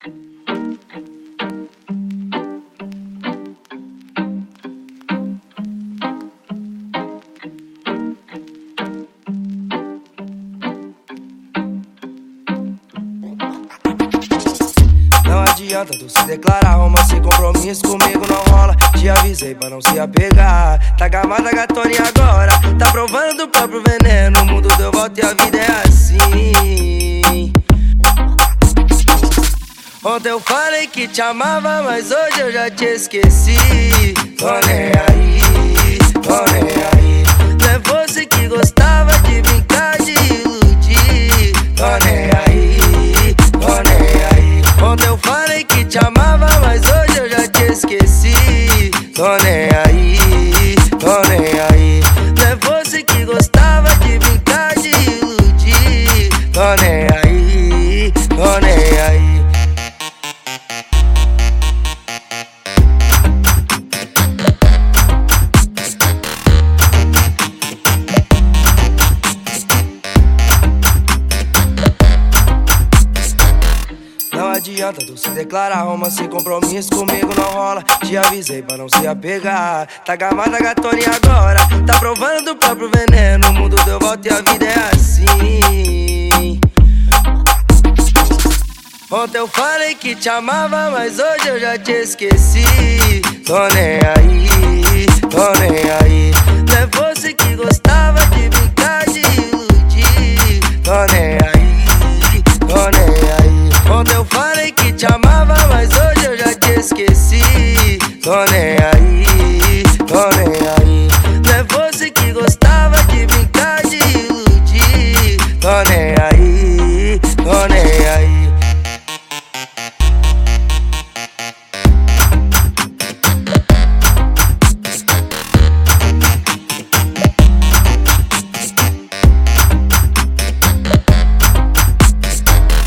Adianta tu se declarar romance sem compromisso comigo não rola. Te avisei pra não se apegar. Tá gamada gatoninha agora. Tá provando do próprio veneno. O mundo deu volta e a vida é assim Ontem eu falei que te amava Mas hoje eu já te esqueci Tô nem aí, tô nem aí Não é você que gostava de brincar de iludir Tô nem aí, tô nem aí Ontem eu falei que te amava, mas hoje eu já te esqueci. Tô nem aí, tô nem aí. Não é você que gostava de brincar de iludir. Tô nem aí, adianta tu se declarar romance sem compromisso comigo não rola. Te avisei pra não se apegar. Tá gamada gatoninha agora. Tá provando do próprio veneno. O mundo deu volta e a vida é assim. Ontem eu falei que te amava, mas hoje eu já te esqueci. Tô nem aí, tô nem tô nem aí, tô nem aí. Não é você que gostava de brincar de iludir, tô nem aí, tô nem aí.